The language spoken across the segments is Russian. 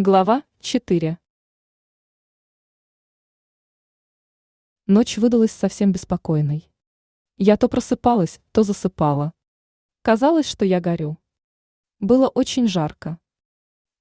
Глава 4 Ночь выдалась совсем беспокойной. Я то просыпалась, то засыпала. Казалось, что я горю. Было очень жарко.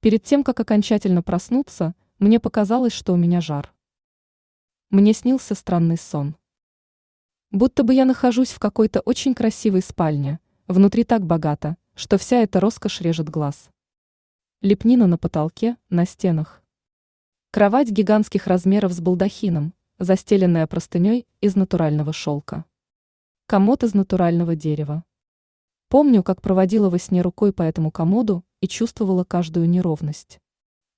Перед тем, как окончательно проснуться, мне показалось, что у меня жар. Мне снился странный сон. Будто бы я нахожусь в какой-то очень красивой спальне, внутри так богато, что вся эта роскошь режет глаз. Лепнина на потолке, на стенах. Кровать гигантских размеров с балдахином, застеленная простыней из натурального шелка. Комод из натурального дерева. Помню, как проводила во сне рукой по этому комоду и чувствовала каждую неровность.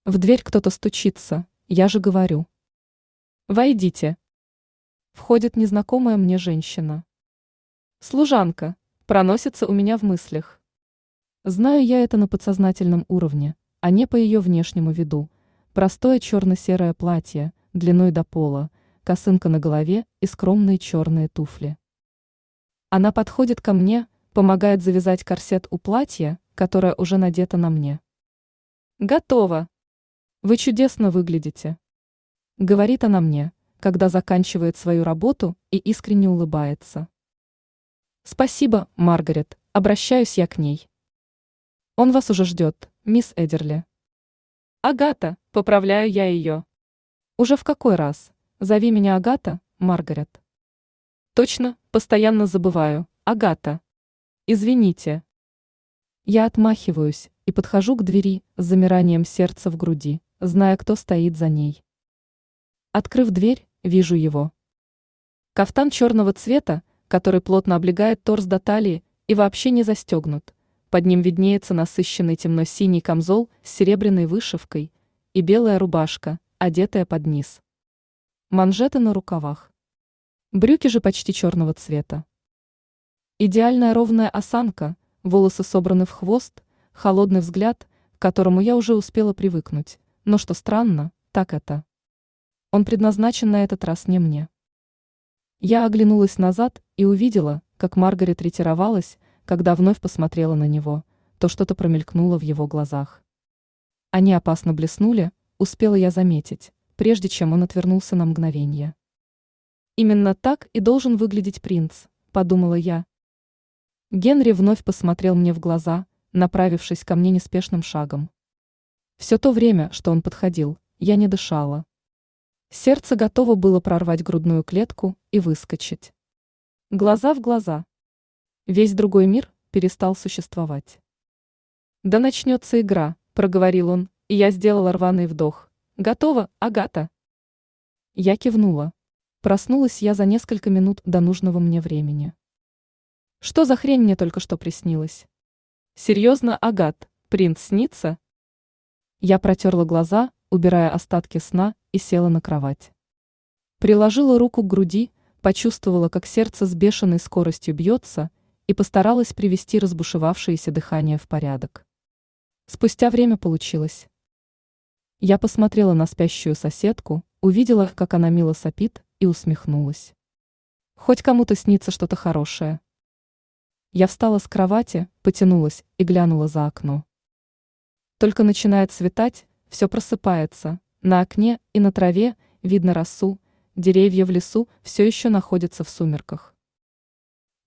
В дверь кто-то стучится, я же говорю. «Войдите». Входит незнакомая мне женщина. «Служанка», проносится у меня в мыслях. Знаю я это на подсознательном уровне, а не по ее внешнему виду. Простое черно-серое платье, длиной до пола, косынка на голове и скромные черные туфли. Она подходит ко мне, помогает завязать корсет у платья, которое уже надето на мне. «Готово! Вы чудесно выглядите!» Говорит она мне, когда заканчивает свою работу и искренне улыбается. «Спасибо, Маргарет, обращаюсь я к ней». Он вас уже ждет, мисс Эдерли. Агата, поправляю я ее. Уже в какой раз? Зови меня Агата, Маргарет. Точно, постоянно забываю. Агата. Извините. Я отмахиваюсь и подхожу к двери с замиранием сердца в груди, зная, кто стоит за ней. Открыв дверь, вижу его. Кафтан черного цвета, который плотно облегает торс до талии и вообще не застегнут, под ним виднеется насыщенный темно-синий камзол с серебряной вышивкой и белая рубашка, одетая под низ. Манжеты на рукавах. Брюки же почти черного цвета. Идеальная ровная осанка, волосы собраны в хвост, холодный взгляд, к которому я уже успела привыкнуть, но что странно, так это. Он предназначен на этот раз не мне. Я оглянулась назад и увидела, как Маргарет ретировалась, когда вновь посмотрела на него, то что-то промелькнуло в его глазах. Они опасно блеснули, успела я заметить, прежде чем он отвернулся на мгновение. Именно так и должен выглядеть принц, подумала я. Генри вновь посмотрел мне в глаза, направившись ко мне неспешным шагом. Все то время, что он подходил, я не дышала. Сердце готово было прорвать грудную клетку и выскочить. Глаза в глаза. Весь другой мир перестал существовать. «Да начнется игра», – проговорил он, и я сделала рваный вдох. «Готово, Агата?» Я кивнула. Проснулась я за несколько минут до нужного мне времени. Что за хрень мне только что приснилось? Серьезно, Агат, принц снится? Я протерла глаза, убирая остатки сна, и села на кровать. Приложила руку к груди, почувствовала, как сердце с бешеной скоростью бьется, и постаралась привести разбушевавшееся дыхание в порядок. Спустя время получилось. Я посмотрела на спящую соседку, увидела, как она мило сопит, и усмехнулась. Хоть кому-то снится что-то хорошее. Я встала с кровати, потянулась и глянула за окно. Только начинает светать, все просыпается, на окне и на траве видно росу, деревья в лесу все еще находятся в сумерках.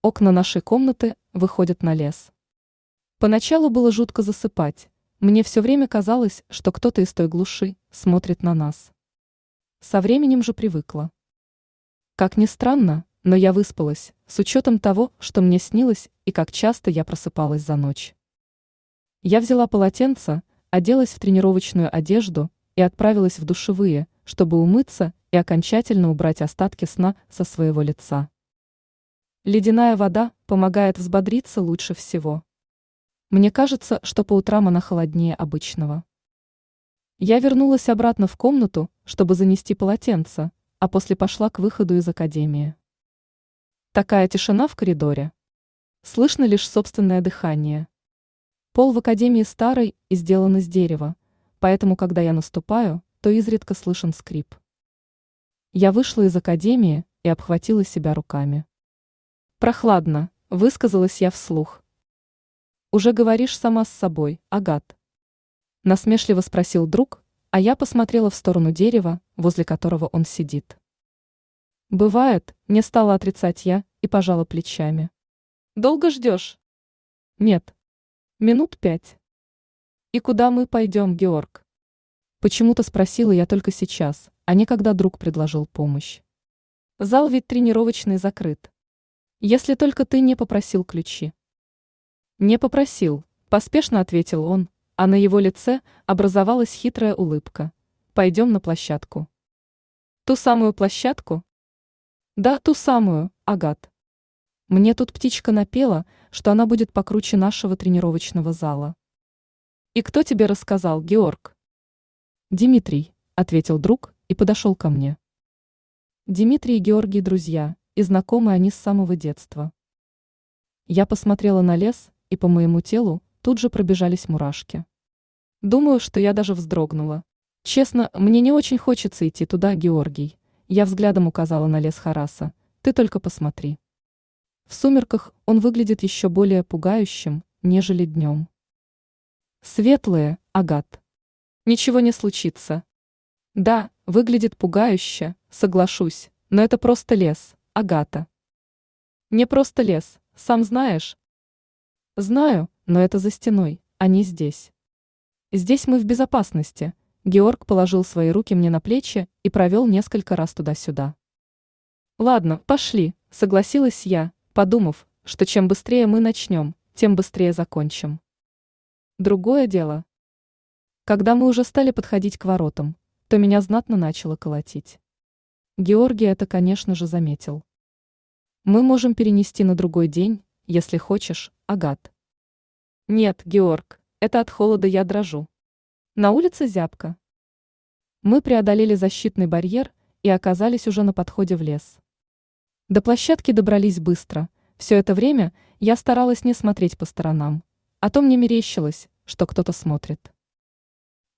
Окна нашей комнаты выходят на лес. Поначалу было жутко засыпать. Мне все время казалось, что кто-то из той глуши смотрит на нас. Со временем же привыкла. Как ни странно, но я выспалась, с учетом того, что мне снилось и как часто я просыпалась за ночь. Я взяла полотенце, оделась в тренировочную одежду и отправилась в душевые, чтобы умыться и окончательно убрать остатки сна со своего лица. Ледяная вода помогает взбодриться лучше всего. Мне кажется, что по утрам она холоднее обычного. Я вернулась обратно в комнату, чтобы занести полотенце, а после пошла к выходу из академии. Такая тишина в коридоре. Слышно лишь собственное дыхание. Пол в академии старый и сделан из дерева, поэтому, когда я наступаю, то изредка слышен скрип. Я вышла из академии и обхватила себя руками. Прохладно, высказалась я вслух. Уже говоришь сама с собой, Агат. Насмешливо спросил друг, а я посмотрела в сторону дерева, возле которого он сидит. Бывает, не стала отрицать я и пожала плечами. Долго ждешь? Нет. Минут пять. И куда мы пойдем, Георг? Почему-то спросила я только сейчас, а не когда друг предложил помощь. Зал ведь тренировочный закрыт. Если только ты не попросил ключи. Не попросил, поспешно ответил он, а на его лице образовалась хитрая улыбка. Пойдем на площадку. Ту самую площадку? Да, ту самую, Агат. Мне тут птичка напела, что она будет покруче нашего тренировочного зала. И кто тебе рассказал, Георг? Дмитрий, ответил друг и подошел ко мне. Дмитрий и Георгий друзья, и знакомы они с самого детства. Я посмотрела на лес, и по моему телу тут же пробежались мурашки. Думаю, что я даже вздрогнула. Честно, мне не очень хочется идти туда, Георгий. Я взглядом указала на лес Хараса. Ты только посмотри. В сумерках он выглядит еще более пугающим, нежели днем. Светлые, Агат. Ничего не случится. Да, выглядит пугающе, соглашусь, но это просто лес, Агата. Не просто лес, сам знаешь. Знаю, но это за стеной, а не здесь. Здесь мы в безопасности. Георг положил свои руки мне на плечи и провел несколько раз туда-сюда. Ладно, пошли, согласилась я, подумав, что чем быстрее мы начнем, тем быстрее закончим. Другое дело. Когда мы уже стали подходить к воротам, то меня знатно начало колотить. Георгий это, конечно же, заметил. Мы можем перенести на другой день, если хочешь, Агат. Нет, Георг, это от холода я дрожу. На улице зябко. Мы преодолели защитный барьер и оказались уже на подходе в лес. До площадки добрались быстро. Все это время я старалась не смотреть по сторонам, а то мне мерещилось, что кто-то смотрит.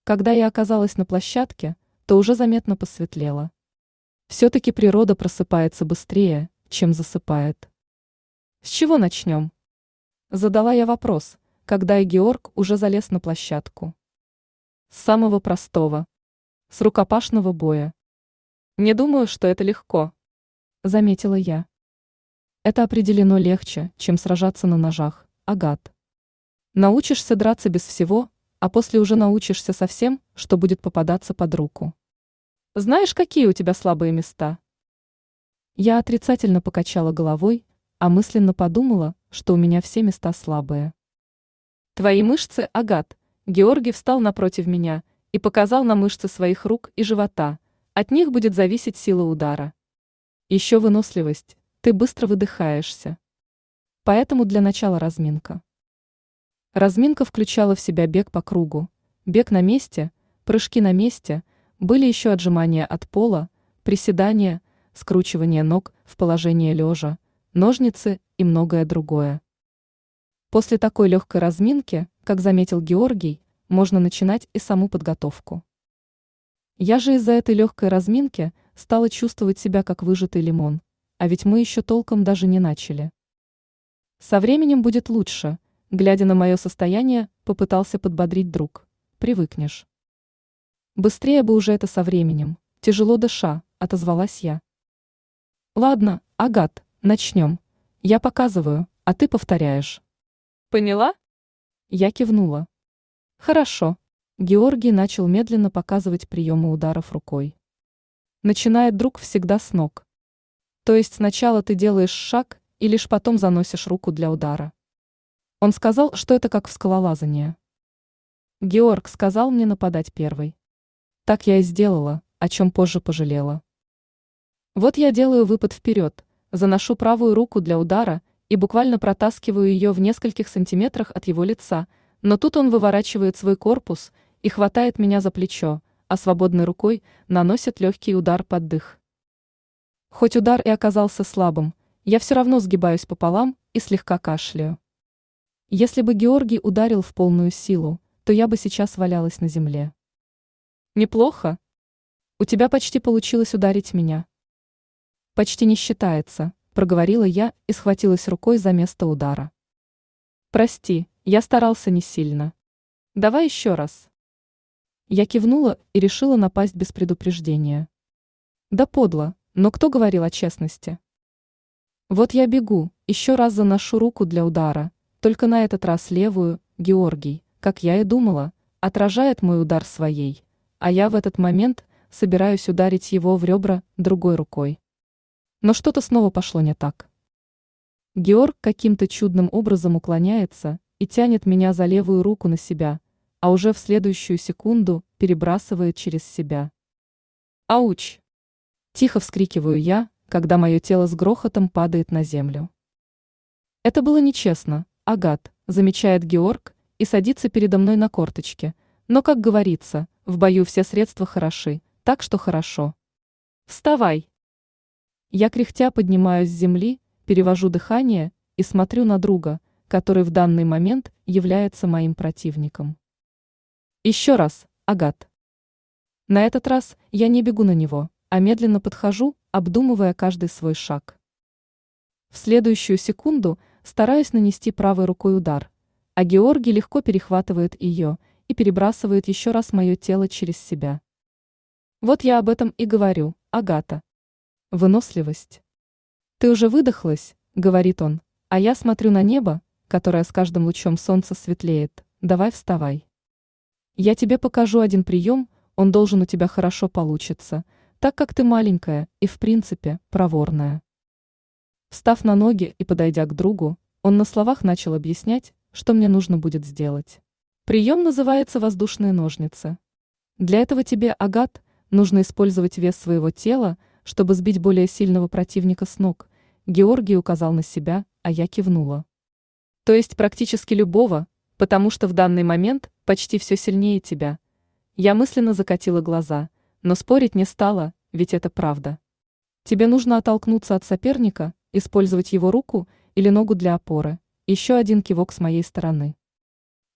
Когда я оказалась на площадке, то уже заметно посветлело. Все-таки природа просыпается быстрее, чем засыпает. С чего начнем? Задала я вопрос, когда и Георг уже залез на площадку. С самого простого. С рукопашного боя. Не думаю, что это легко. Заметила я. Это определено легче, чем сражаться на ножах, Агат. Научишься драться без всего, а после уже научишься совсем, что будет попадаться под руку. Знаешь, какие у тебя слабые места? Я отрицательно покачала головой, а мысленно подумала, что у меня все места слабые. Твои мышцы, Агат. Георгий встал напротив меня и показал на мышцы своих рук и живота. От них будет зависеть сила удара. Еще выносливость. Ты быстро выдыхаешься. Поэтому для начала разминка. Разминка включала в себя бег по кругу, бег на месте, прыжки на месте, были еще отжимания от пола, приседания, скручивание ног в положение лежа, ножницы и многое другое. После такой легкой разминки, как заметил Георгий, можно начинать и саму подготовку. Я же из-за этой легкой разминки стала чувствовать себя как выжатый лимон, а ведь мы еще толком даже не начали. Со временем будет лучше – Глядя на мое состояние, попытался подбодрить друг. Привыкнешь. Быстрее бы уже это со временем. Тяжело дыша, отозвалась я. Ладно, Агат, начнем. Я показываю, а ты повторяешь. Поняла? Я кивнула. Хорошо. Георгий начал медленно показывать приемы ударов рукой. Начинает друг всегда с ног. То есть сначала ты делаешь шаг и лишь потом заносишь руку для удара. Он сказал, что это как в скалолазании. Георг сказал мне нападать первой. Так я и сделала, о чем позже пожалела. Вот я делаю выпад вперед, заношу правую руку для удара и буквально протаскиваю ее в нескольких сантиметрах от его лица, но тут он выворачивает свой корпус и хватает меня за плечо, а свободной рукой наносит легкий удар под дых. Хоть удар и оказался слабым, я все равно сгибаюсь пополам и слегка кашляю. Если бы Георгий ударил в полную силу, то я бы сейчас валялась на земле. Неплохо. У тебя почти получилось ударить меня. Почти не считается, проговорила я и схватилась рукой за место удара. Прости, я старался не сильно. Давай еще раз. Я кивнула и решила напасть без предупреждения. Да подло, но кто говорил о честности? Вот я бегу, еще раз заношу руку для удара, только на этот раз левую, Георгий, как я и думала, отражает мой удар своей, а я в этот момент собираюсь ударить его в ребра другой рукой. Но что-то снова пошло не так. Георг каким-то чудным образом уклоняется и тянет меня за левую руку на себя, а уже в следующую секунду перебрасывает через себя. Ауч! Тихо вскрикиваю я, когда мое тело с грохотом падает на землю. Это было нечестно, Агат, замечает Георг и садится передо мной на корточке, но, как говорится, в бою все средства хороши, так что хорошо. Вставай! Я кряхтя поднимаюсь с земли, перевожу дыхание и смотрю на друга, который в данный момент является моим противником. Еще раз, Агат. На этот раз я не бегу на него, а медленно подхожу, обдумывая каждый свой шаг. В следующую секунду стараюсь нанести правой рукой удар, а Георгий легко перехватывает ее и перебрасывает еще раз мое тело через себя. Вот я об этом и говорю, Агата. Выносливость. Ты уже выдохлась, говорит он, а я смотрю на небо, которое с каждым лучом солнца светлеет. Давай вставай. Я тебе покажу один прием, он должен у тебя хорошо получиться, так как ты маленькая и, в принципе, проворная. Встав на ноги и подойдя к другу, он на словах начал объяснять, что мне нужно будет сделать. Прием называется воздушные ножницы. Для этого тебе, Агат, нужно использовать вес своего тела, чтобы сбить более сильного противника с ног. Георгий указал на себя, а я кивнула. То есть практически любого, потому что в данный момент почти все сильнее тебя. Я мысленно закатила глаза, но спорить не стала, ведь это правда. Тебе нужно оттолкнуться от соперника, использовать его руку или ногу для опоры, еще один кивок с моей стороны.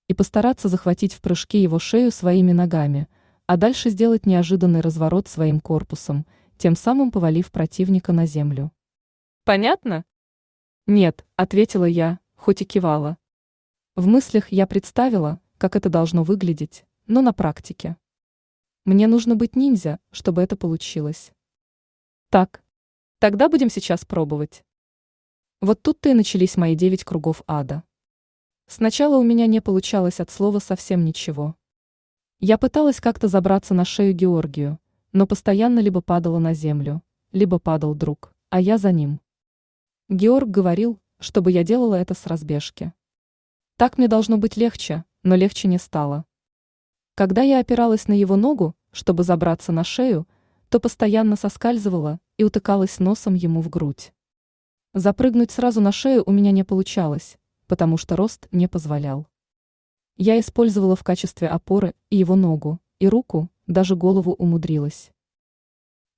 И постараться захватить в прыжке его шею своими ногами, а дальше сделать неожиданный разворот своим корпусом, тем самым повалив противника на землю. Понятно? Нет, ответила я, хоть и кивала. В мыслях я представила, как это должно выглядеть, но на практике. Мне нужно быть ниндзя, чтобы это получилось. Так, тогда будем сейчас пробовать. Вот тут-то и начались мои девять кругов ада. Сначала у меня не получалось от слова совсем ничего. Я пыталась как-то забраться на шею Георгию, но постоянно либо падала на землю, либо падал друг, а я за ним. Георг говорил, чтобы я делала это с разбежки. Так мне должно быть легче, но легче не стало. Когда я опиралась на его ногу, чтобы забраться на шею, то постоянно соскальзывала и утыкалась носом ему в грудь. Запрыгнуть сразу на шею у меня не получалось, потому что рост не позволял. Я использовала в качестве опоры и его ногу, и руку, даже голову умудрилась.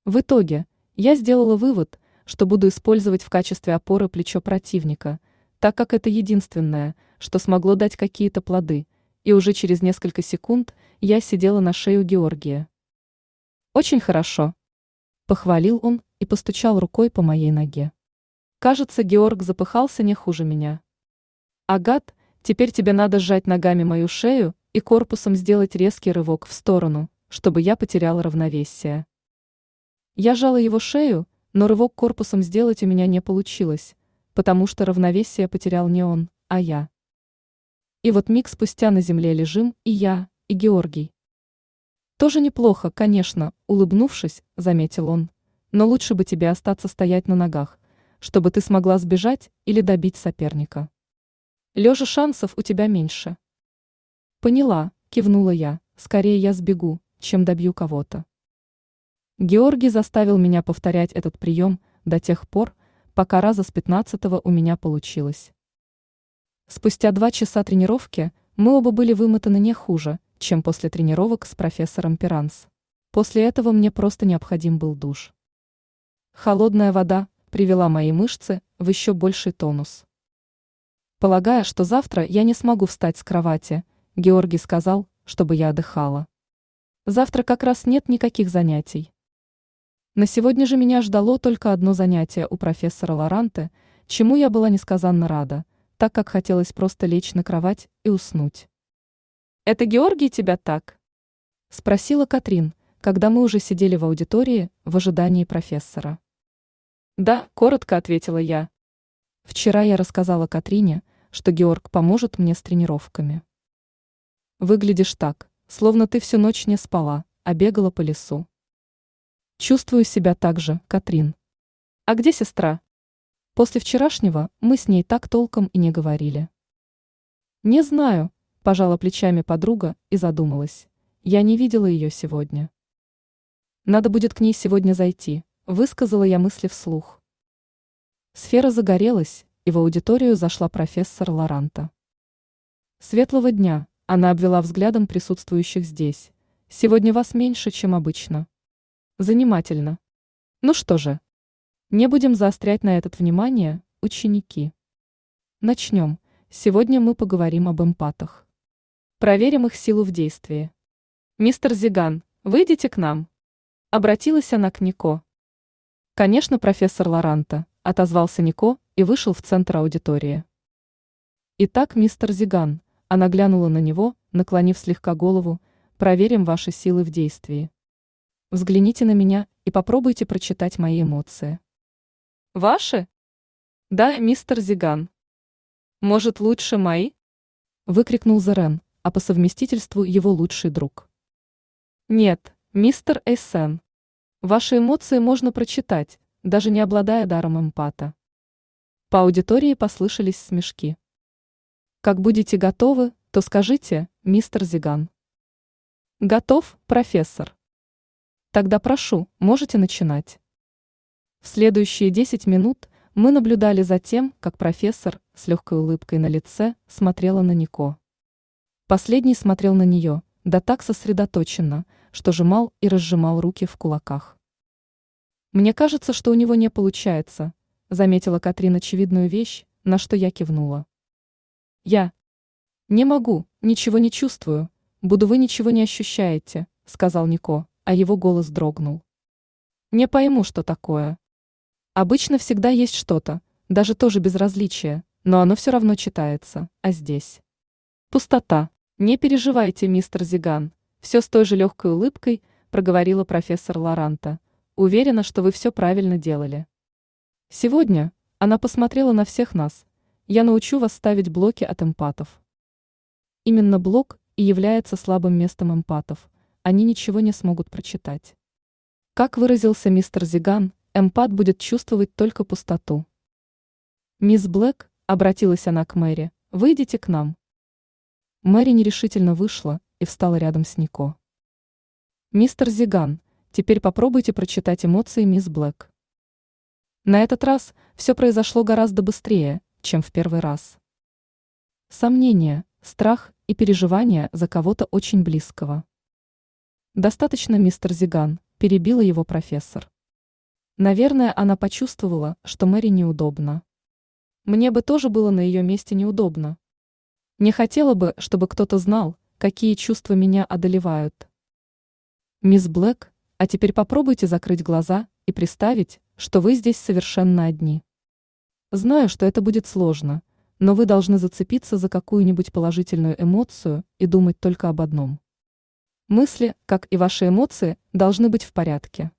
В итоге, я сделала вывод, что буду использовать в качестве опоры плечо противника, так как это единственное, что смогло дать какие-то плоды, и уже через несколько секунд я сидела на шею Георгия. «Очень хорошо», — похвалил он и постучал рукой по моей ноге. Кажется, Георг запыхался не хуже меня. «Агат, теперь тебе надо сжать ногами мою шею и корпусом сделать резкий рывок в сторону, чтобы я потеряла равновесие». Я жала его шею, но рывок корпусом сделать у меня не получилось, потому что равновесие потерял не он, а я. И вот миг спустя на земле лежим и я, и Георгий. Тоже неплохо, конечно, улыбнувшись, заметил он. Но лучше бы тебе остаться стоять на ногах, чтобы ты смогла сбежать или добить соперника. Лежа шансов у тебя меньше. Поняла, кивнула я, скорее я сбегу, чем добью кого-то. Георгий заставил меня повторять этот прием до тех пор, пока раза с пятнадцатого у меня получилось. Спустя два часа тренировки мы оба были вымотаны не хуже, чем после тренировок с профессором Пиранс. После этого мне просто необходим был душ. Холодная вода привела мои мышцы в еще больший тонус. Полагая, что завтра я не смогу встать с кровати, Георгий сказал, чтобы я отдыхала. Завтра как раз нет никаких занятий. На сегодня же меня ждало только одно занятие у профессора Лоранте, чему я была несказанно рада – так как хотелось просто лечь на кровать и уснуть. «Это Георгий тебя так?» Спросила Катрин, когда мы уже сидели в аудитории в ожидании профессора. Да, коротко ответила я. Вчера я рассказала Катрине, что Георг поможет мне с тренировками. Выглядишь так, словно ты всю ночь не спала, а бегала по лесу. Чувствую себя так же, Катрин. А где сестра? После вчерашнего мы с ней так толком и не говорили. Не знаю, пожала плечами подруга и задумалась. Я не видела ее сегодня. Надо будет к ней сегодня зайти, высказала я мысли вслух. Сфера загорелась, и в аудиторию зашла профессор Лоранта. Светлого дня, она обвела взглядом присутствующих здесь. Сегодня вас меньше, чем обычно. Занимательно. Ну что же, не будем заострять на этот внимание, ученики. Начнем. Сегодня мы поговорим об эмпатах. Проверим их силу в действии. Мистер Зиган, выйдите к нам. Обратилась она к Нико. Конечно, профессор Лоранта, отозвался Нико и вышел в центр аудитории. Итак, мистер Зиган, она глянула на него, наклонив слегка голову, проверим ваши силы в действии. Взгляните на меня и попробуйте прочитать мои эмоции. Ваши? Да, мистер Зиган. Может, лучше мои? Выкрикнул Зерен, а по совместительству его лучший друг. Нет, мистер Эйсен. Ваши эмоции можно прочитать, даже не обладая даром эмпата. По аудитории послышались смешки. Как будете готовы, то скажите, мистер Зиган. Готов, профессор. Тогда прошу, можете начинать. В следующие 10 минут мы наблюдали за тем, как профессор с легкой улыбкой на лице смотрела на Нико. Последний смотрел на нее, да так сосредоточенно, что сжимал и разжимал руки в кулаках. «Мне кажется, что у него не получается», заметила Катрин очевидную вещь, на что я кивнула. «Я не могу, ничего не чувствую, буду вы ничего не ощущаете», сказал Нико а его голос дрогнул. Не пойму, что такое. Обычно всегда есть что-то, даже тоже безразличие, но оно все равно читается, а здесь. Пустота. Не переживайте, мистер Зиган, все с той же легкой улыбкой проговорила профессор Лоранта. Уверена, что вы все правильно делали. Сегодня она посмотрела на всех нас. Я научу вас ставить блоки от эмпатов. Именно блок и является слабым местом эмпатов, они ничего не смогут прочитать. Как выразился мистер Зиган, эмпат будет чувствовать только пустоту. «Мисс Блэк», — обратилась она к Мэри, — «выйдите к нам». Мэри нерешительно вышла и встала рядом с Нико. «Мистер Зиган, теперь попробуйте прочитать эмоции мисс Блэк». На этот раз все произошло гораздо быстрее, чем в первый раз. Сомнения, страх и переживания за кого-то очень близкого. Достаточно, мистер Зиган, перебила его профессор. Наверное, она почувствовала, что Мэри неудобно. Мне бы тоже было на ее месте неудобно. Не хотела бы, чтобы кто-то знал, какие чувства меня одолевают. Мисс Блэк, а теперь попробуйте закрыть глаза и представить, что вы здесь совершенно одни. Знаю, что это будет сложно, но вы должны зацепиться за какую-нибудь положительную эмоцию и думать только об одном. Мысли, как и ваши эмоции, должны быть в порядке.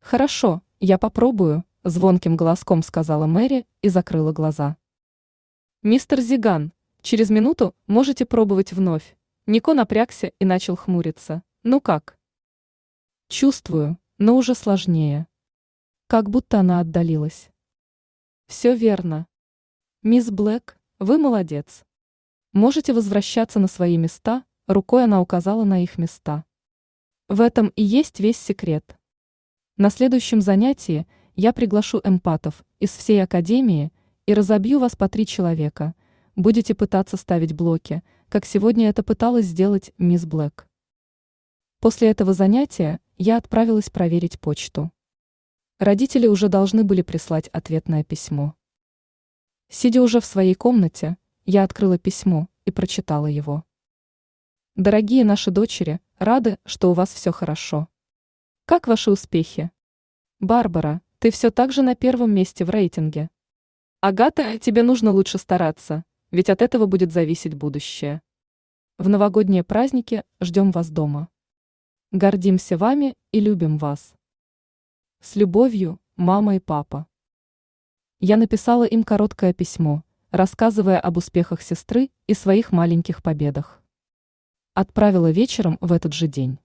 Хорошо, я попробую, звонким голоском сказала Мэри и закрыла глаза. Мистер Зиган, через минуту можете пробовать вновь. Нико напрягся и начал хмуриться. Ну как? Чувствую, но уже сложнее. Как будто она отдалилась. Все верно. Мисс Блэк, вы молодец. Можете возвращаться на свои места, Рукой она указала на их места. В этом и есть весь секрет. На следующем занятии я приглашу эмпатов из всей академии и разобью вас по три человека. Будете пытаться ставить блоки, как сегодня это пыталась сделать мисс Блэк. После этого занятия я отправилась проверить почту. Родители уже должны были прислать ответное письмо. Сидя уже в своей комнате, я открыла письмо и прочитала его. Дорогие наши дочери, рады, что у вас все хорошо. Как ваши успехи? Барбара, ты все так же на первом месте в рейтинге. Агата, тебе нужно лучше стараться, ведь от этого будет зависеть будущее. В новогодние праздники ждем вас дома. Гордимся вами и любим вас. С любовью, мама и папа. Я написала им короткое письмо, рассказывая об успехах сестры и своих маленьких победах. Отправила вечером в этот же день.